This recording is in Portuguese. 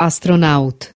astronaut.